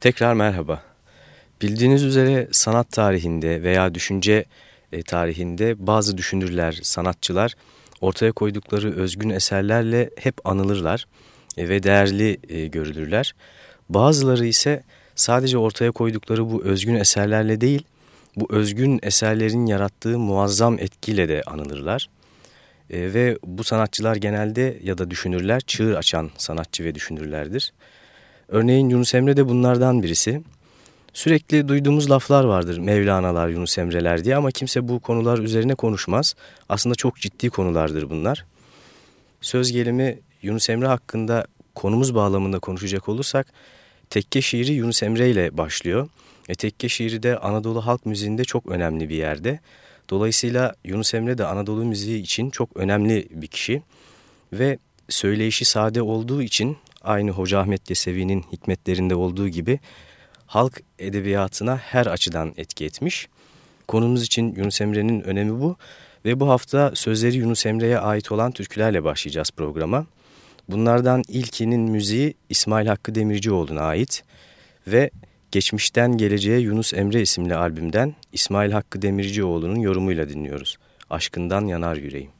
Tekrar merhaba. Bildiğiniz üzere sanat tarihinde veya düşünce e, tarihinde bazı düşünürler, sanatçılar ortaya koydukları özgün eserlerle hep anılırlar e, ve değerli e, görülürler. Bazıları ise sadece ortaya koydukları bu özgün eserlerle değil, bu özgün eserlerin yarattığı muazzam etkiyle de anılırlar. Ve bu sanatçılar genelde ya da düşünürler çığır açan sanatçı ve düşünürlerdir. Örneğin Yunus Emre de bunlardan birisi. Sürekli duyduğumuz laflar vardır Mevlana'lar, Yunus Emre'ler diye ama kimse bu konular üzerine konuşmaz. Aslında çok ciddi konulardır bunlar. Söz gelimi Yunus Emre hakkında konumuz bağlamında konuşacak olursak tekke şiiri Yunus Emre ile başlıyor. E, tekke şiiri de Anadolu halk müziğinde çok önemli bir yerde. Dolayısıyla Yunus Emre de Anadolu müziği için çok önemli bir kişi ve söyleyişi sade olduğu için aynı Hoca Ahmet Yesevi'nin hikmetlerinde olduğu gibi halk edebiyatına her açıdan etki etmiş. Konumuz için Yunus Emre'nin önemi bu ve bu hafta sözleri Yunus Emre'ye ait olan türkülerle başlayacağız programa. Bunlardan ilkinin müziği İsmail Hakkı Demircioğlu'na ait ve Geçmişten Geleceğe Yunus Emre isimli albümden İsmail Hakkı Demircioğlu'nun yorumuyla dinliyoruz. Aşkından yanar yüreğim.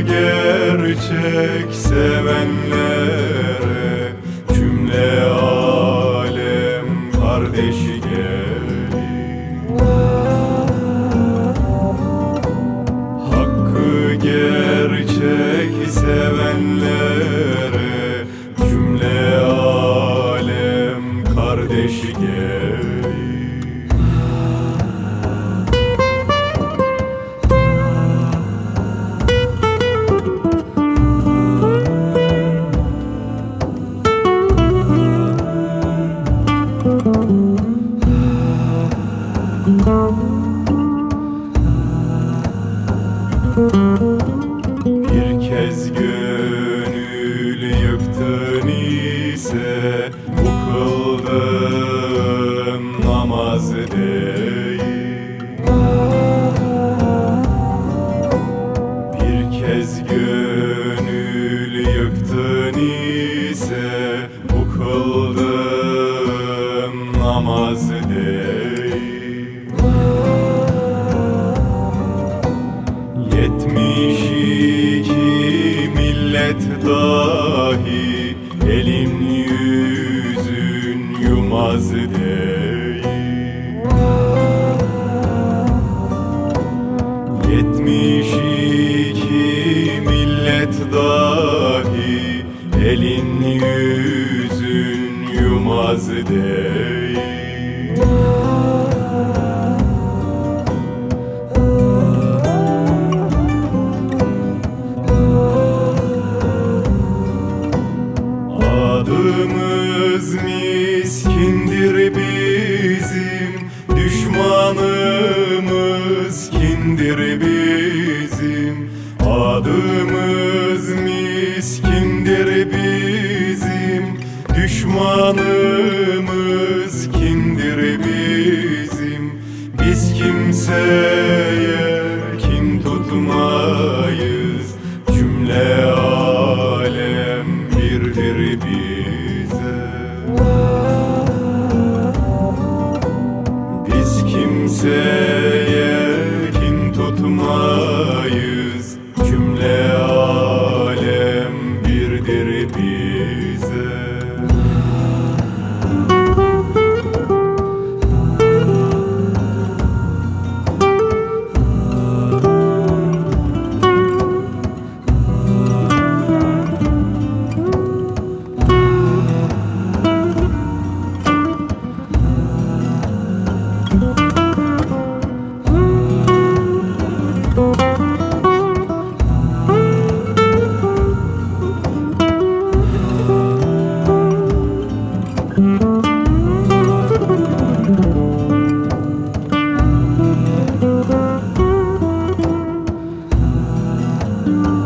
gerçek sevenler. day. love.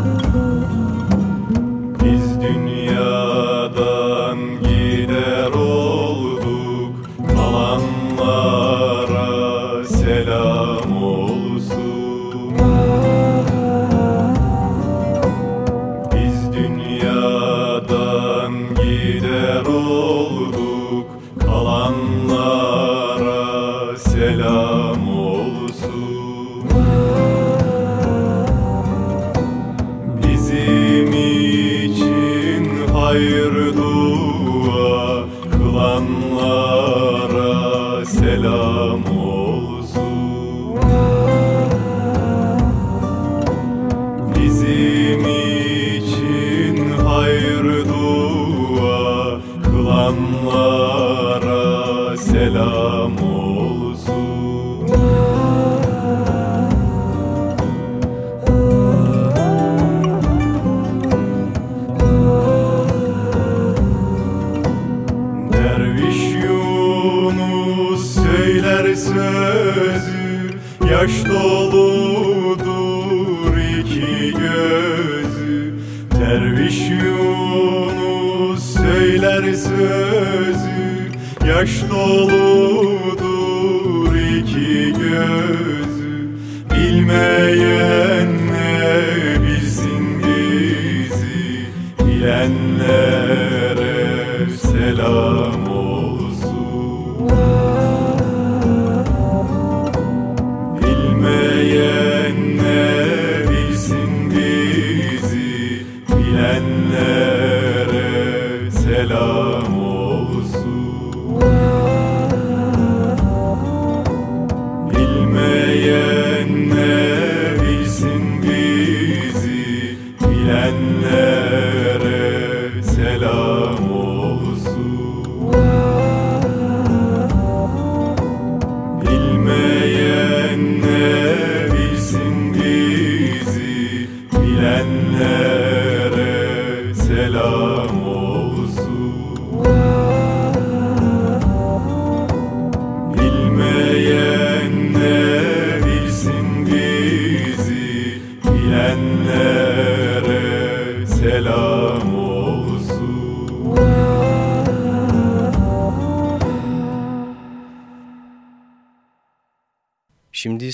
love.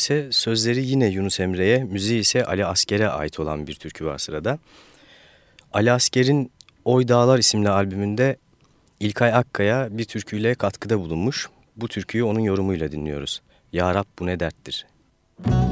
İse sözleri yine Yunus Emre'ye, müziği ise Ali Asker'e ait olan bir türkü var sırada. Ali Asker'in Oy Dağlar isimli albümünde İlkay Akkaya bir türküyle katkıda bulunmuş. Bu türküyü onun yorumuyla dinliyoruz. Ya Rab bu ne derttir? Müzik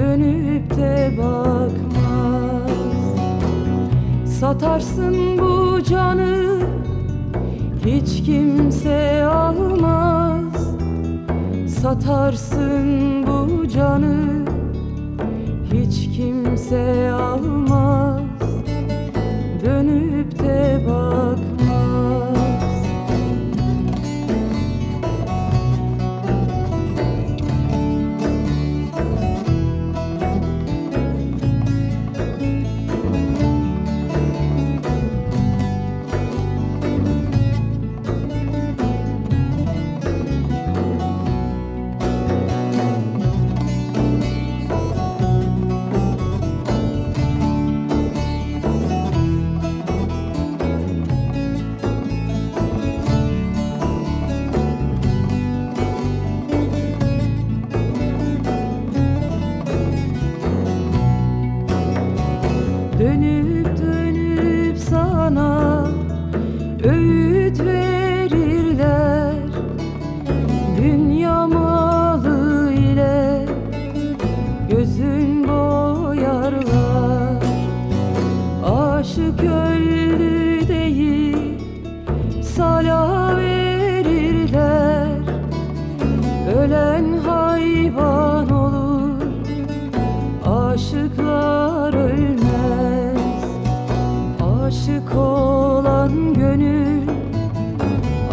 Dönüp de bakmaz. Satarsın bu canı hiç kimse almaz. Satarsın bu canı Hiç kimse almaz. Dönüp de bak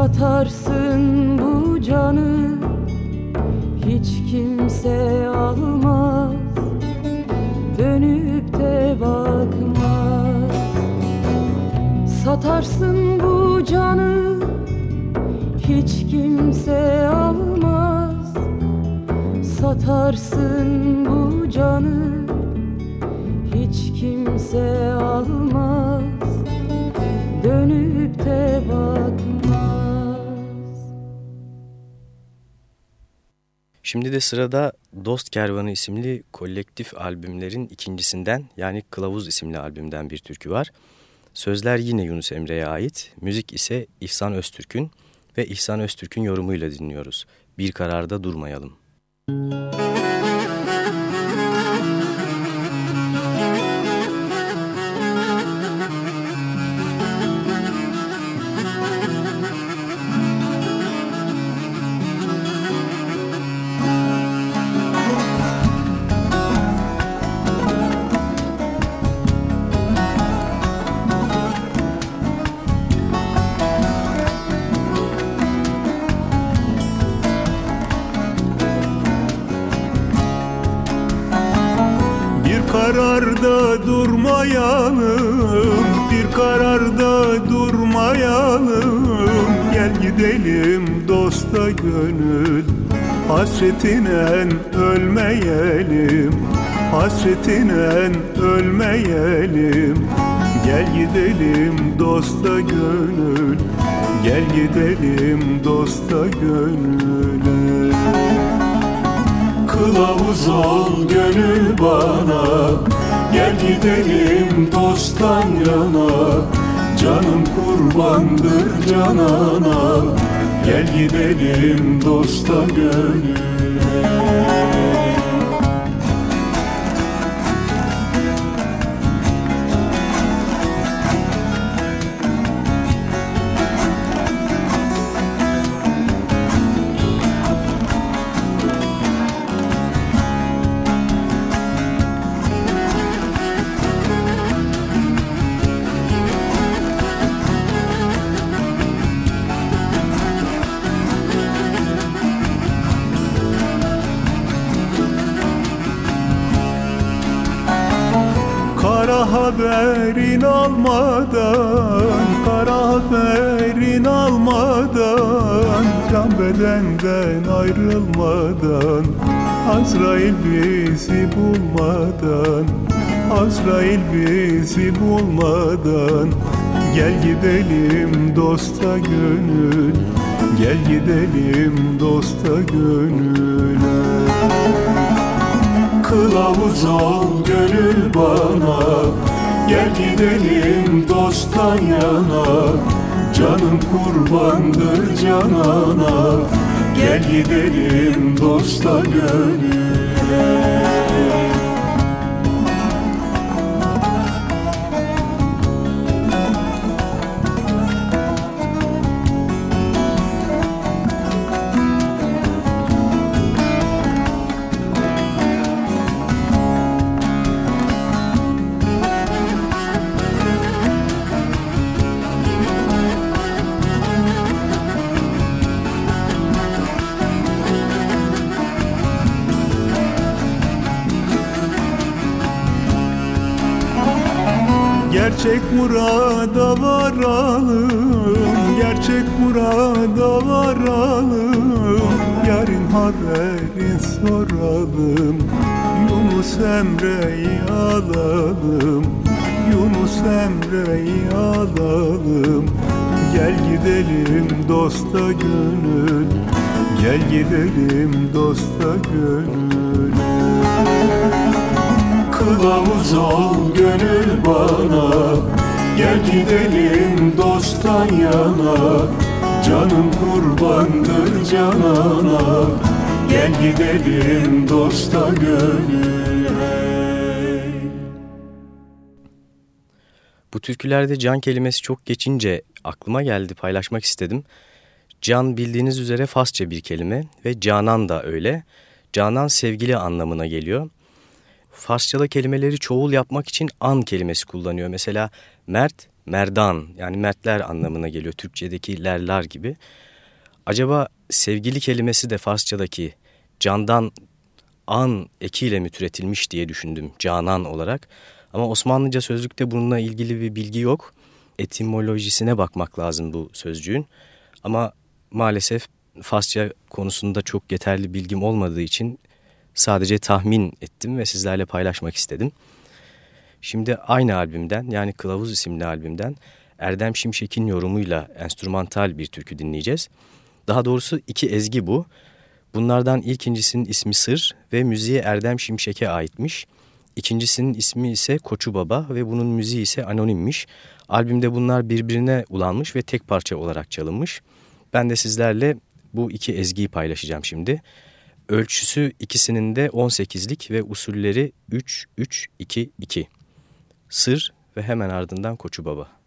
Satarsın bu canı. Hiç kimse almaz Dönüp de bakmaz. Satarsın bu canı hiç kimse almaz. Satarsın bu canı hiç kimse almaz. Dönüp de bakmaz Şimdi de sırada Dost Kervanı isimli kolektif albümlerin ikincisinden yani Kılavuz isimli albümden bir türkü var. Sözler yine Yunus Emre'ye ait, müzik ise İhsan Öztürk'ün ve İhsan Öztürk'ün yorumuyla dinliyoruz. Bir kararda durmayalım. Müzik durmayalım Bir kararda durmayalım. Gel gidelim dosta gönül Hasretine ölmeyelim. Hasretine ölmeyelim. Gel gidelim dosta gönül Gel gidelim dosta gönüle Kılavuz ol gönül bana Gel gidelim dosttan yana Canım kurbandır canana. Gel gidelim dosta gönül bedenden ayrılmadan Azrail bizi bulmadan Azrail bizi bulmadan. Gel gidelim dosta gönül Gel gidelim dosta gönüle Kılavuz ol gönül bana Gel gidelim dosttan yana Canım kurbandır canana. Gel gidelim dosta gönüle Gel gidelim dosta gönül Kılavuz ol gönül bana. Gel gidelim dosttan yana. Canım kurbandır canana. Gel gidelim dosta gönül Bu türkülerde can kelimesi çok geçince aklıma geldi paylaşmak istedim. Can bildiğiniz üzere Farsça bir kelime ve canan da öyle. Canan sevgili anlamına geliyor. Farsçada kelimeleri çoğul yapmak için an kelimesi kullanıyor. Mesela mert, merdan yani mertler anlamına geliyor. Türkçedeki lerlar gibi. Acaba sevgili kelimesi de Farsçadaki candan an ekiyle mi türetilmiş diye düşündüm canan olarak. Ama Osmanlıca sözlükte bununla ilgili bir bilgi yok. Etimolojisine bakmak lazım bu sözcüğün. Ama maalesef Farsça konusunda çok yeterli bilgim olmadığı için sadece tahmin ettim ve sizlerle paylaşmak istedim. Şimdi aynı albümden yani Kılavuz isimli albümden Erdem Şimşek'in yorumuyla enstrümantal bir türkü dinleyeceğiz. Daha doğrusu iki ezgi bu. Bunlardan ilkincisinin ismi Sır ve müziği Erdem Şimşek'e aitmiş. İkincisinin ismi ise Koçu Baba ve bunun müziği ise anonimmiş. Albümde bunlar birbirine ulanmış ve tek parça olarak çalınmış. Ben de sizlerle bu iki ezgiyi paylaşacağım şimdi. Ölçüsü ikisinin de 18'lik ve usulleri 3-3-2-2. Sır ve hemen ardından Koçu Baba.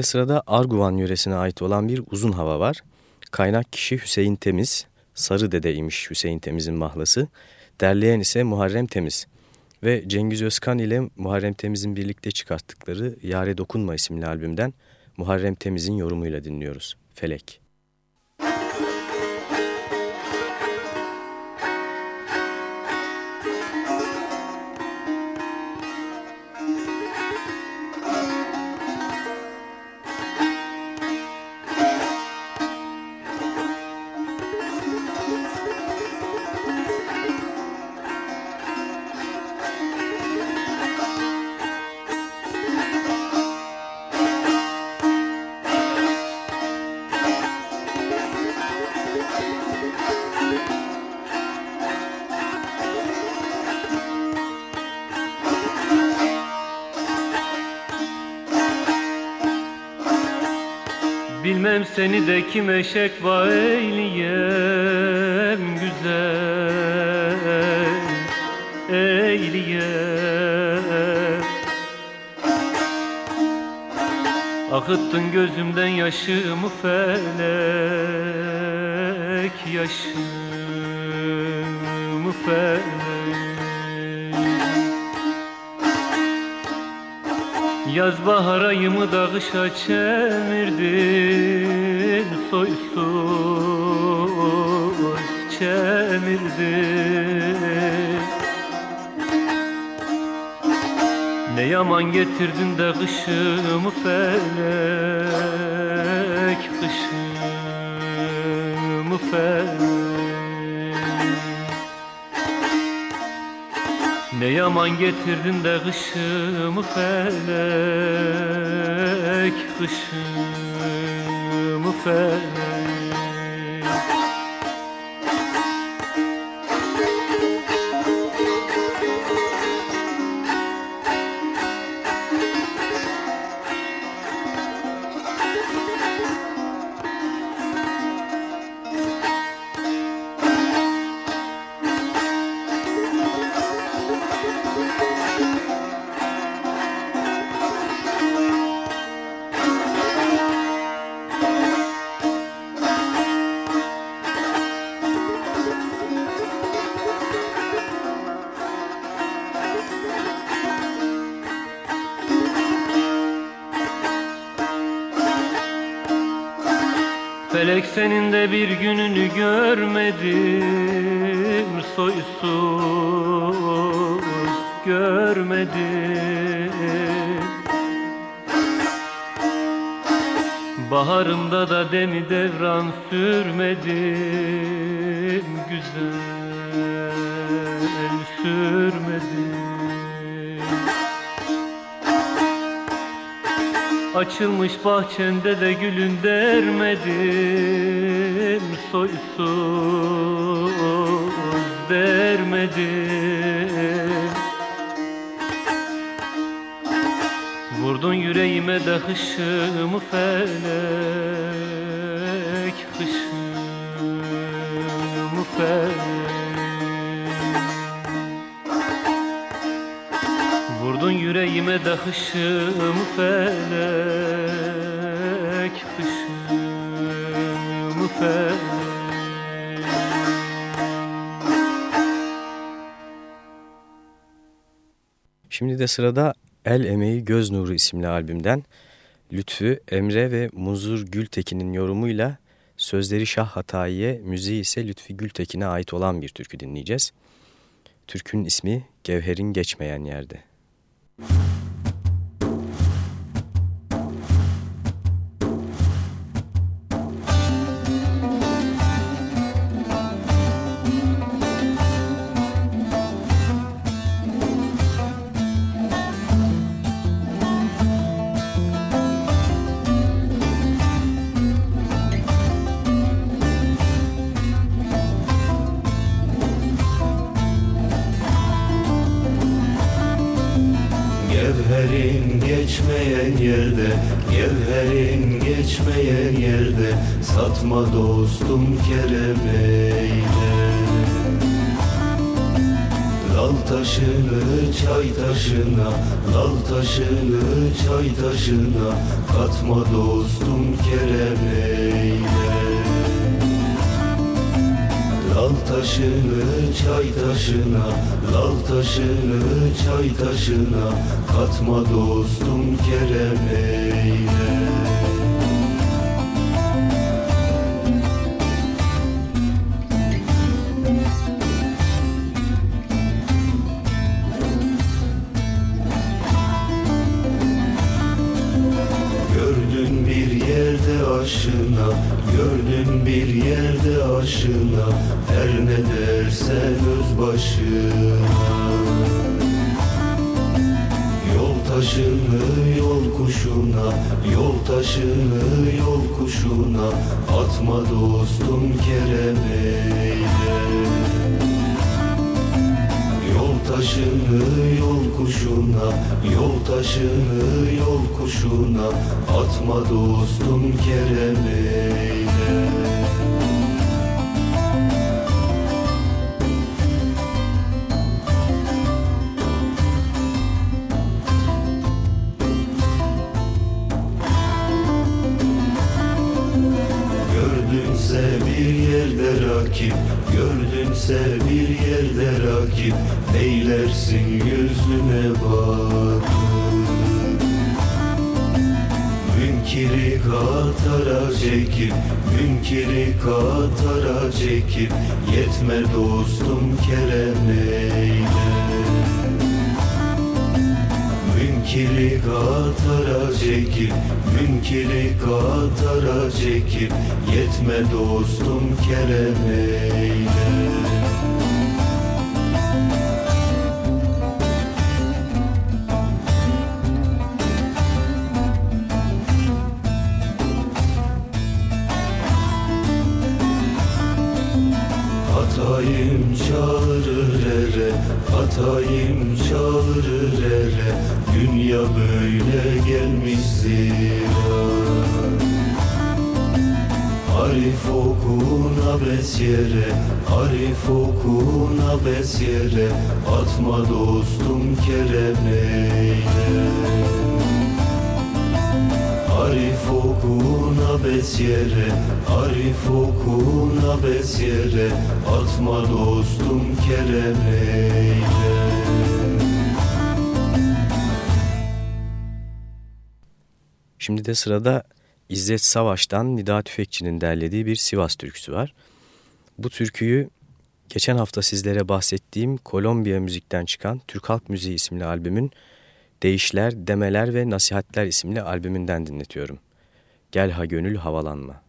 De sırada Arguvan yöresine ait olan bir uzun hava var. Kaynak kişi Hüseyin Temiz, Sarı Dede imiş Hüseyin Temiz'in mahlası. Derleyen ise Muharrem Temiz. Ve Cengiz Özkan ile Muharrem Temiz'in birlikte çıkarttıkları Yare Dokunma isimli albümden Muharrem Temiz'in yorumuyla dinliyoruz. Felek. Bilmem seni de kime şekva eyleyem güzel Eyleyem. Akıttın gözümden yaşımı felek Yaşımı felek. Yaz bahar ayımı da kışa çevirdin Soysuz çevirdin Ne yaman getirdin de kışımı felek Kışımı felek. Ne yaman getirdin de kışımı felek Kışımı felek de bir gününü görmedim. Soysuz görmedim. Baharımda da demi devran sürmedim. Güzel sürmedim. Açılmış bahçende de gülün dermedim Soysuz vermedin Vurdun yüreğime de hışımı felek Hışımı felek. Vurdun yüreğime de hışımı felek Hışımı felek Şimdi de sırada El Emeği Göz Nuru isimli albümden Lütfü, Emre ve Muzur Gültekin'in yorumuyla sözleri Şah Hatayi'ye, müziği ise Lütfi Gültekin'e ait olan bir türkü dinleyeceğiz. Türkün ismi Gevher'in Geçmeyen Yerde. Müzik Satma dostum kerem eyle Lal taşını çay taşına Lal taşını çay taşına Katma dostum kerem eyle Lal taşını çay taşına Lal taşını çay taşına Katma dostum kerem dersen öz başına Yol taşını yol kuşuna Yol taşını yol kuşuna Atma dostum kerem eyle taşını yol kuşuna Yol taşını yol kuşuna Atma dostum kerem çekip Yetme dostum kerem eyle Münkiri katara çekip Münkiri katara çekip Yetme dostum kerem eyle gelmiş zira Arif okuna besyere Arif okuna besyere Atma dostum kerem eyle Arif okuna besyere Arif okuna besyere Atma dostum kerem eyle Şimdi de sırada İzzet Savaş'tan Nida Tüfekçi'nin derlediği bir Sivas türküsü var. Bu türküyü geçen hafta sizlere bahsettiğim Kolombiya müzikten çıkan Türk Halk Müziği isimli albümün Değişler, Demeler ve Nasihatler isimli albümünden dinletiyorum. Gel ha gönül havalanma.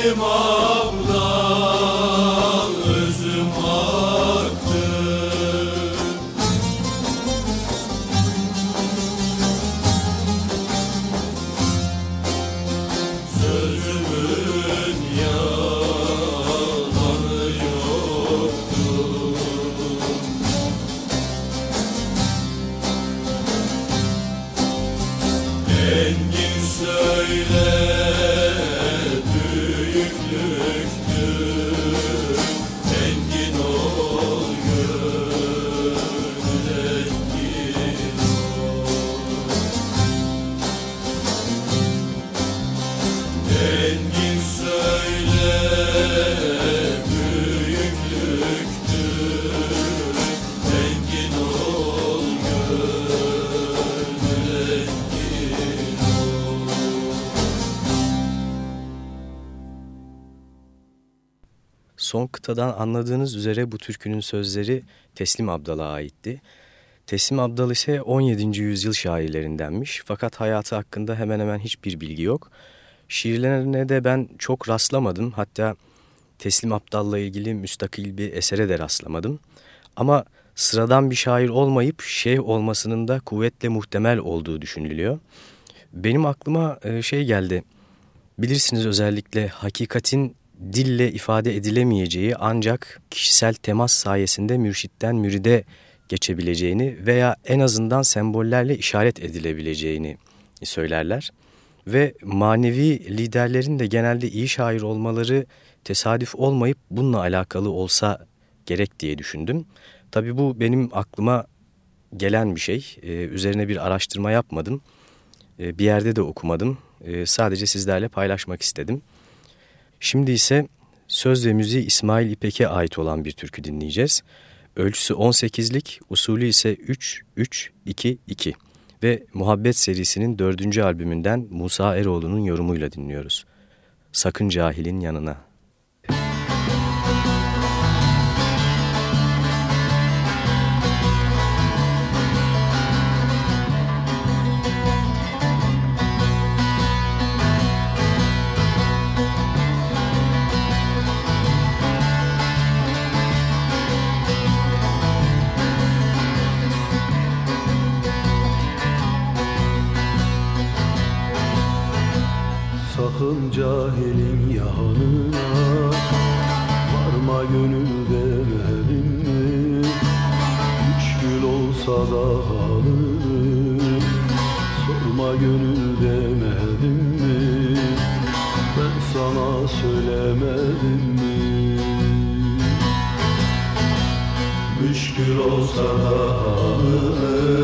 Son kıtadan anladığınız üzere bu türkünün sözleri Teslim Abdal'a aitti. Teslim Abdal ise 17. yüzyıl şairlerindenmiş fakat hayatı hakkında hemen hemen hiçbir bilgi yok. Şiirlerine de ben çok rastlamadım hatta Teslim Abdal'la ilgili müstakil bir esere de rastlamadım. Ama sıradan bir şair olmayıp şeyh olmasının da kuvvetle muhtemel olduğu düşünülüyor. Benim aklıma e, şey geldi, bilirsiniz özellikle hakikatin dille ifade edilemeyeceği ancak kişisel temas sayesinde mürşitten müride geçebileceğini veya en azından sembollerle işaret edilebileceğini söylerler. Ve manevi liderlerin de genelde iyi şair olmaları tesadüf olmayıp bununla alakalı olsa gerek diye düşündüm. Tabii bu benim aklıma gelen bir şey. Ee, üzerine bir araştırma yapmadım. Ee, bir yerde de okumadım. Ee, sadece sizlerle paylaşmak istedim. Şimdi ise söz ve müziği İsmail İpek'e ait olan bir türkü dinleyeceğiz. Ölçüsü 18'lik, usulü ise 3-3-2-2 ve Muhabbet serisinin dördüncü albümünden Musa Eroğlu'nun yorumuyla dinliyoruz. Sakın cahilin yanına. Sakın cahilin yanına Varma gönül demedim mi Müşkül olsa da halını Sorma gönül demedim mi Ben sana söylemedim mi? Müşkül olsa da halını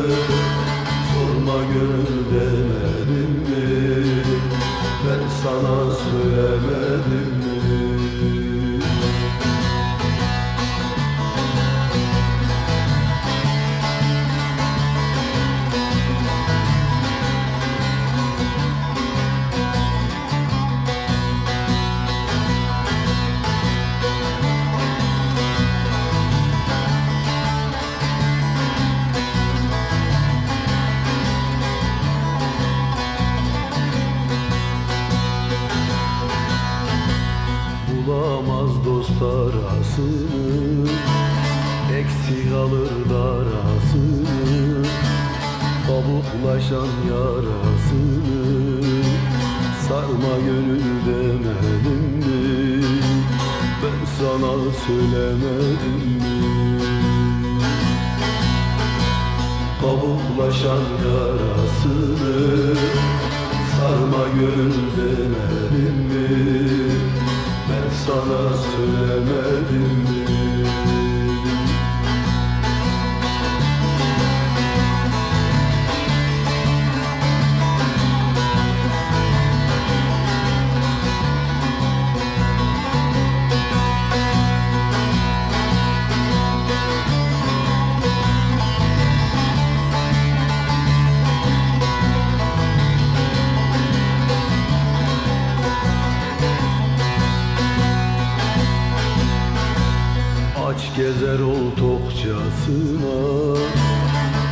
gezer ol tokçasına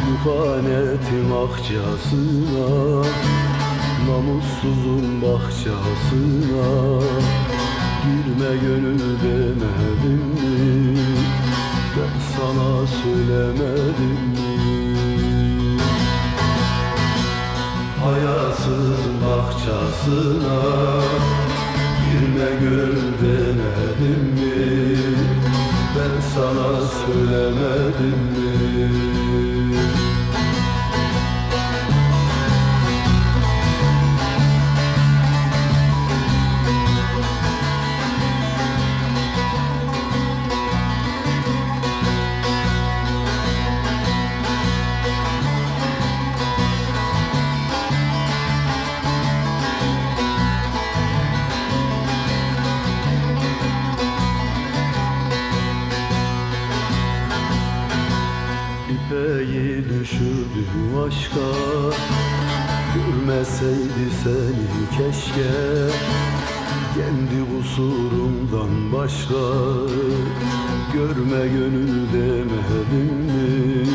Muhanetim akçasına Namussuzun bahçasına. Girme gönül demedim mi? Ben sana söylemedim mi? Hayasız bahçasına Girme gönül demedim mi sana söylemedim mi aşka Görmeseydi seni keşke Kendi kusurumdan başka Görme gönül demedim mi?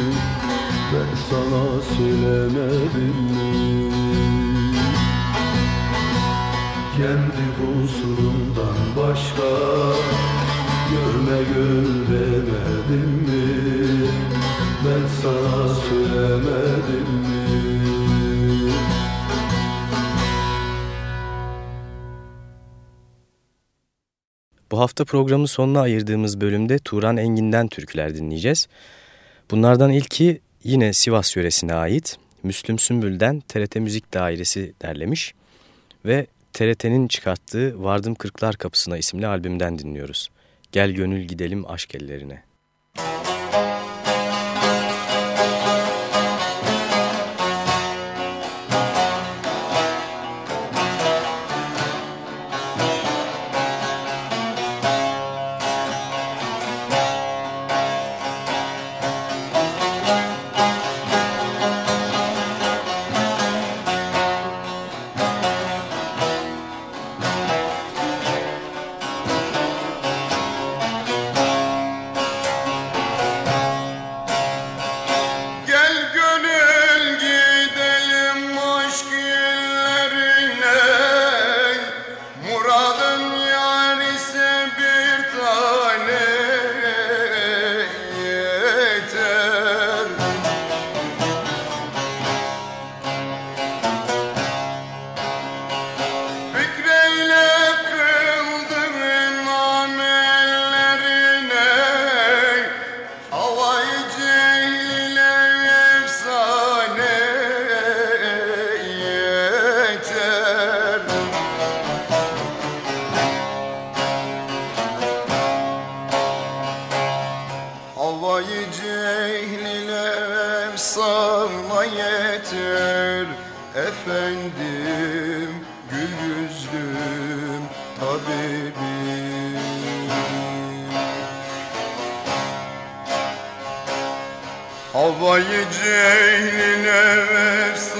Ben sana söylemedim mi? Kendi kusurumdan başka Görme gönül demedim mi? Ben sana söylemedim mi? Bu hafta programın sonuna ayırdığımız bölümde Turan Engin'den türküler dinleyeceğiz. Bunlardan ilki yine Sivas yöresine ait Müslüm Sümbül'den TRT Müzik Dairesi derlemiş ve TRT'nin çıkarttığı Vardım Kırklar Kapısına isimli albümden dinliyoruz. Gel gönül gidelim aşk ellerine. آبای جیلینه ورسا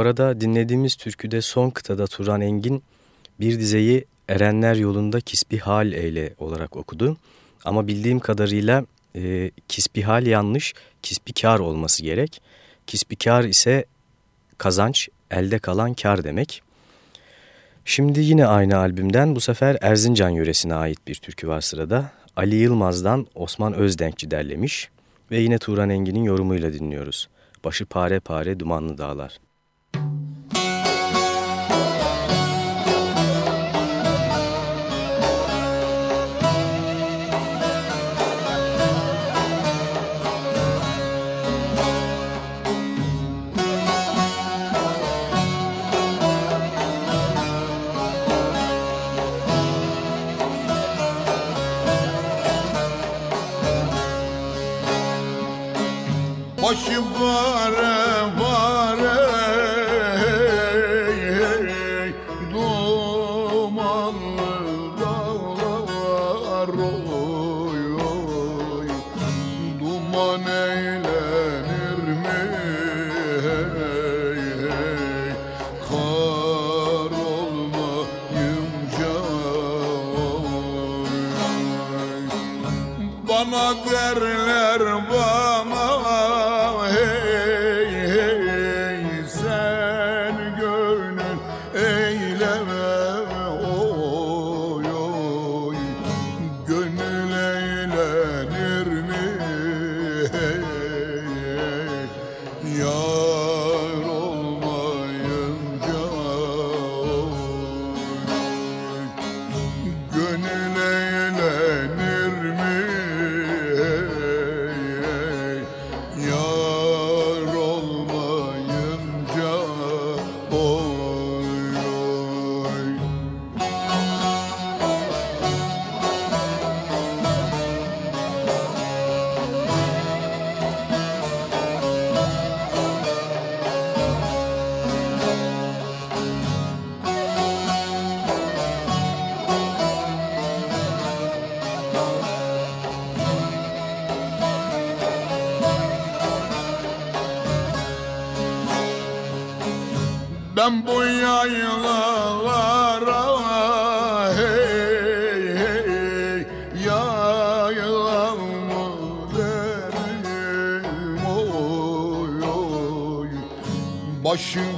arada dinlediğimiz türküde son kıtada Turan Engin bir dizeyi Erenler yolunda kisbihal eyle olarak okudu. Ama bildiğim kadarıyla e, kisbihal yanlış, kisbikar olması gerek. Kisbikar ise kazanç, elde kalan kar demek. Şimdi yine aynı albümden bu sefer Erzincan yöresine ait bir türkü var sırada. Ali Yılmaz'dan Osman Özdenkçi derlemiş ve yine Turan Engin'in yorumuyla dinliyoruz. Başı pare pare dumanlı dağlar. Başı bare Başı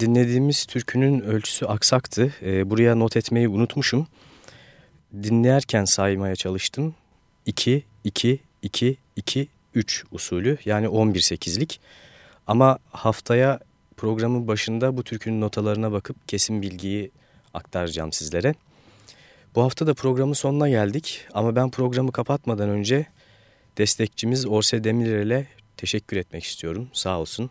Dinlediğimiz türkünün ölçüsü aksaktı. Ee, buraya not etmeyi unutmuşum. Dinlerken saymaya çalıştım. 2, 2, 2, 2, 3 usulü yani 11-8'lik. Ama haftaya programın başında bu türkünün notalarına bakıp kesin bilgiyi aktaracağım sizlere. Bu hafta da programın sonuna geldik ama ben programı kapatmadan önce destekçimiz Orse Demirel'e teşekkür etmek istiyorum. Sağ olsun.